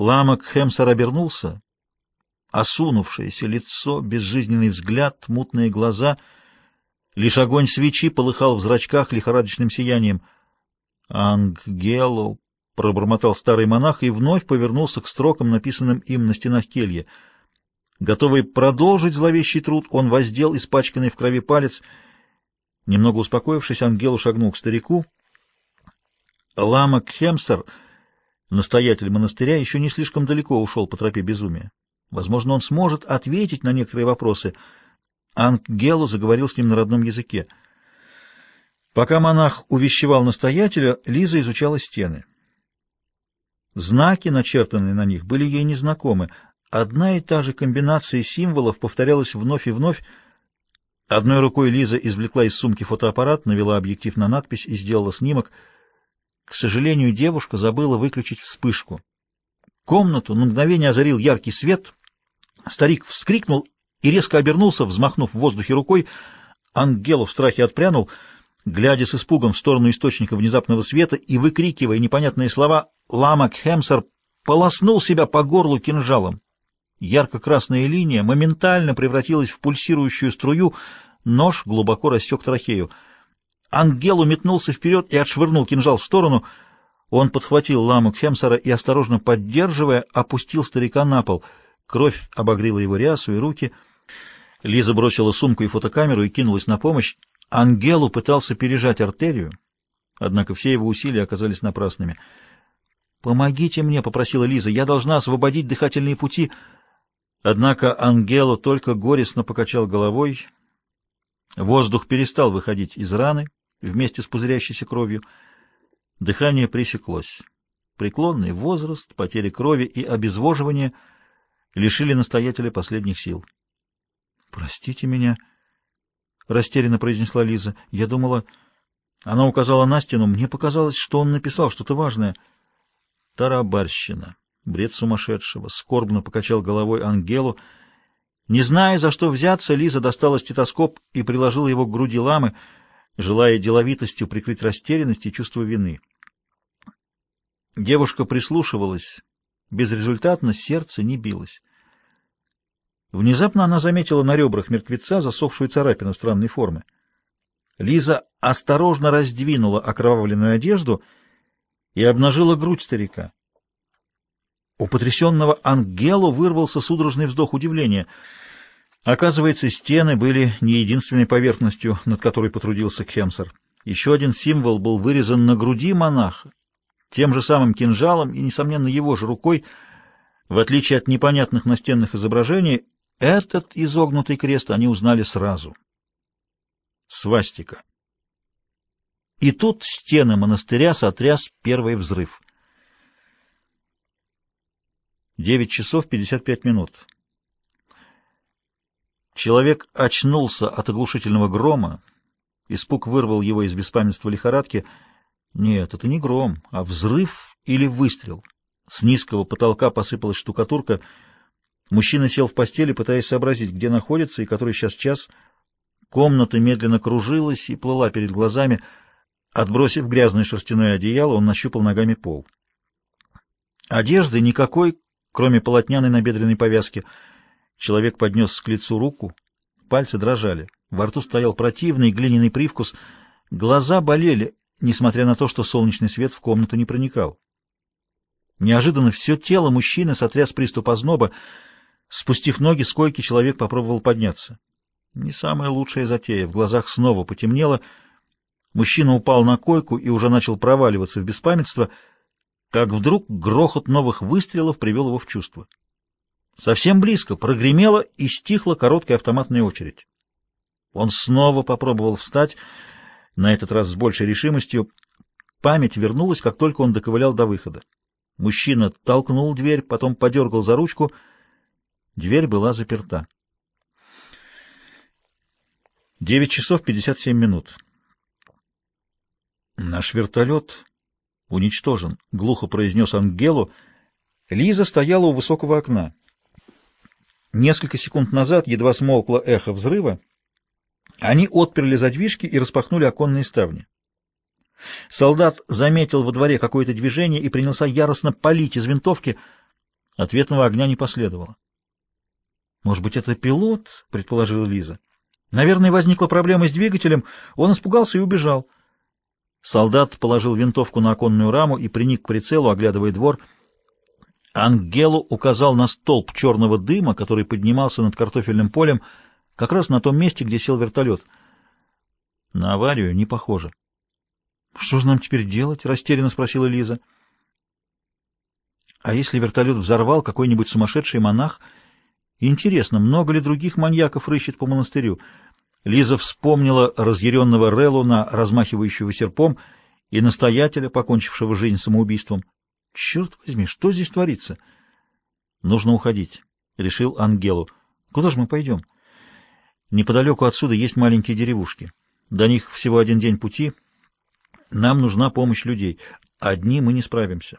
Ламок Хемсер обернулся. Осунувшееся лицо, безжизненный взгляд, мутные глаза. Лишь огонь свечи полыхал в зрачках лихорадочным сиянием. «Ангелу!» — пробормотал старый монах и вновь повернулся к строкам, написанным им на стенах кельи. Готовый продолжить зловещий труд, он воздел испачканный в крови палец. Немного успокоившись, Ангелу шагнул к старику. Лама Кхемстер, настоятель монастыря, еще не слишком далеко ушел по тропе безумия. Возможно, он сможет ответить на некоторые вопросы. Ангелу заговорил с ним на родном языке. Пока монах увещевал настоятеля, Лиза изучала стены. Знаки, начертанные на них, были ей незнакомы — Одна и та же комбинация символов повторялась вновь и вновь. Одной рукой Лиза извлекла из сумки фотоаппарат, навела объектив на надпись и сделала снимок. К сожалению, девушка забыла выключить вспышку. Комнату на мгновение озарил яркий свет. Старик вскрикнул и резко обернулся, взмахнув в воздухе рукой. Ангелу в страхе отпрянул, глядя с испугом в сторону источника внезапного света и выкрикивая непонятные слова, Ламак Хемсер полоснул себя по горлу кинжалом. Ярко-красная линия моментально превратилась в пульсирующую струю, нож глубоко рассек трахею. Ангелу метнулся вперед и отшвырнул кинжал в сторону. Он подхватил ламу Хемсера и, осторожно поддерживая, опустил старика на пол. Кровь обогрела его рясу и руки. Лиза бросила сумку и фотокамеру и кинулась на помощь. Ангелу пытался пережать артерию, однако все его усилия оказались напрасными. «Помогите мне», — попросила Лиза, — «я должна освободить дыхательные пути». Однако Ангело только горестно покачал головой. Воздух перестал выходить из раны вместе с пузырящейся кровью. Дыхание пресеклось. Преклонный возраст, потеря крови и обезвоживание лишили настоятеля последних сил. «Простите меня», — растерянно произнесла Лиза. «Я думала...» Она указала на стену. Мне показалось, что он написал что-то важное. «Тарабарщина». Бред сумасшедшего. Скорбно покачал головой Ангелу. Не зная, за что взяться, Лиза достала стетоскоп и приложила его к груди ламы, желая деловитостью прикрыть растерянность и чувство вины. Девушка прислушивалась. Безрезультатно сердце не билось. Внезапно она заметила на ребрах мертвеца засохшую царапину странной формы. Лиза осторожно раздвинула окровавленную одежду и обнажила грудь старика. У потрясенного Ангелу вырвался судорожный вздох удивления. Оказывается, стены были не единственной поверхностью, над которой потрудился Кхемсер. Еще один символ был вырезан на груди монаха, тем же самым кинжалом и, несомненно, его же рукой. В отличие от непонятных настенных изображений, этот изогнутый крест они узнали сразу. Свастика. И тут стены монастыря сотряс первый взрыв. 9 часов 55 минут. Человек очнулся от оглушительного грома. Испуг вырвал его из беспамятства лихорадки. Нет, это не гром, а взрыв или выстрел. С низкого потолка посыпалась штукатурка. Мужчина сел в постели, пытаясь сообразить, где находится и который сейчас час. Комната медленно кружилась и плыла перед глазами. Отбросив грязное шерстяное одеяло, он нащупал ногами пол. Одежды никакой, Кроме полотняной набедренной повязки, человек поднес к лицу руку, пальцы дрожали, во рту стоял противный глиняный привкус, глаза болели, несмотря на то, что солнечный свет в комнату не проникал. Неожиданно все тело мужчины сотряс приступ озноба. Спустив ноги с койки, человек попробовал подняться. Не самая лучшая затея. В глазах снова потемнело. Мужчина упал на койку и уже начал проваливаться в беспамятство — как вдруг грохот новых выстрелов привел его в чувство. Совсем близко прогремела и стихла короткая автоматная очередь. Он снова попробовал встать, на этот раз с большей решимостью. Память вернулась, как только он доковылял до выхода. Мужчина толкнул дверь, потом подергал за ручку. Дверь была заперта. Девять часов пятьдесят семь минут. Наш вертолет уничтожен», — глухо произнес Ангелу. Лиза стояла у высокого окна. Несколько секунд назад едва смолкло эхо взрыва. Они отперли задвижки и распахнули оконные ставни. Солдат заметил во дворе какое-то движение и принялся яростно палить из винтовки. Ответного огня не последовало. «Может быть, это пилот?» — предположила Лиза. «Наверное, возникла проблема с двигателем. Он испугался и убежал». Солдат положил винтовку на оконную раму и приник к прицелу, оглядывая двор. Ангелу указал на столб черного дыма, который поднимался над картофельным полем, как раз на том месте, где сел вертолет. На аварию не похоже. — Что же нам теперь делать? — растерянно спросила Лиза. — А если вертолет взорвал какой-нибудь сумасшедший монах? Интересно, много ли других маньяков рыщет по монастырю? Лиза вспомнила разъяренного Релуна, размахивающего серпом, и настоятеля, покончившего жизнь самоубийством. Черт возьми, что здесь творится? Нужно уходить, — решил Ангелу. Куда же мы пойдем? Неподалеку отсюда есть маленькие деревушки. До них всего один день пути. Нам нужна помощь людей. Одни мы не справимся.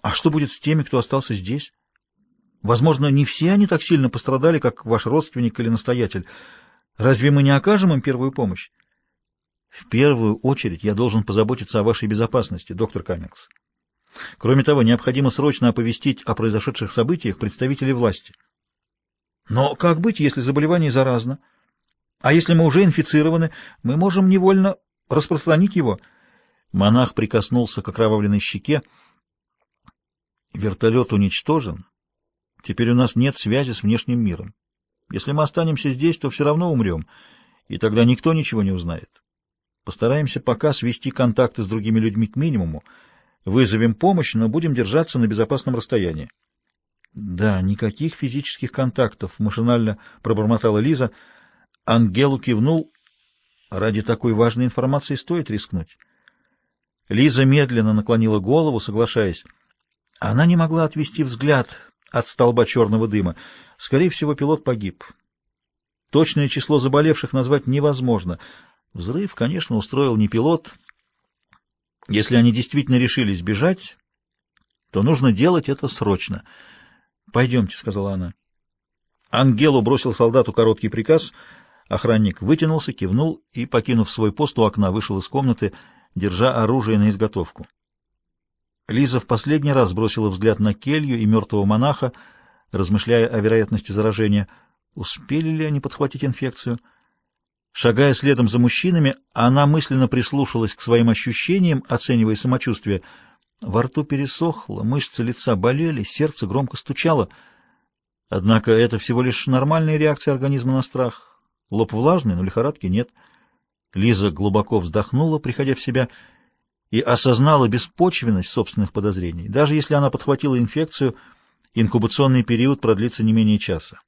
А что будет с теми, кто остался здесь? Возможно, не все они так сильно пострадали, как ваш родственник или настоятель. Разве мы не окажем им первую помощь? В первую очередь я должен позаботиться о вашей безопасности, доктор Каммингс. Кроме того, необходимо срочно оповестить о произошедших событиях представителей власти. Но как быть, если заболевание заразно? А если мы уже инфицированы, мы можем невольно распространить его. Монах прикоснулся к окровавленной щеке. Вертолет уничтожен. Теперь у нас нет связи с внешним миром. Если мы останемся здесь, то все равно умрем, и тогда никто ничего не узнает. Постараемся пока свести контакты с другими людьми к минимуму, вызовем помощь, но будем держаться на безопасном расстоянии. Да, никаких физических контактов, машинально пробормотала Лиза. Ангелу кивнул. Ради такой важной информации стоит рискнуть. Лиза медленно наклонила голову, соглашаясь. Она не могла отвести взгляд от столба черного дыма. Скорее всего, пилот погиб. Точное число заболевших назвать невозможно. Взрыв, конечно, устроил не пилот. Если они действительно решились бежать, то нужно делать это срочно. «Пойдемте», — сказала она. Ангелу бросил солдату короткий приказ. Охранник вытянулся, кивнул и, покинув свой пост у окна, вышел из комнаты, держа оружие на изготовку. Лиза в последний раз бросила взгляд на келью и мертвого монаха, размышляя о вероятности заражения. Успели ли они подхватить инфекцию? Шагая следом за мужчинами, она мысленно прислушалась к своим ощущениям, оценивая самочувствие. Во рту пересохло, мышцы лица болели, сердце громко стучало. Однако это всего лишь нормальная реакция организма на страх. Лоб влажный, но лихорадки нет. Лиза глубоко вздохнула, приходя в себя, и осознала беспочвенность собственных подозрений. Даже если она подхватила инфекцию, инкубационный период продлится не менее часа.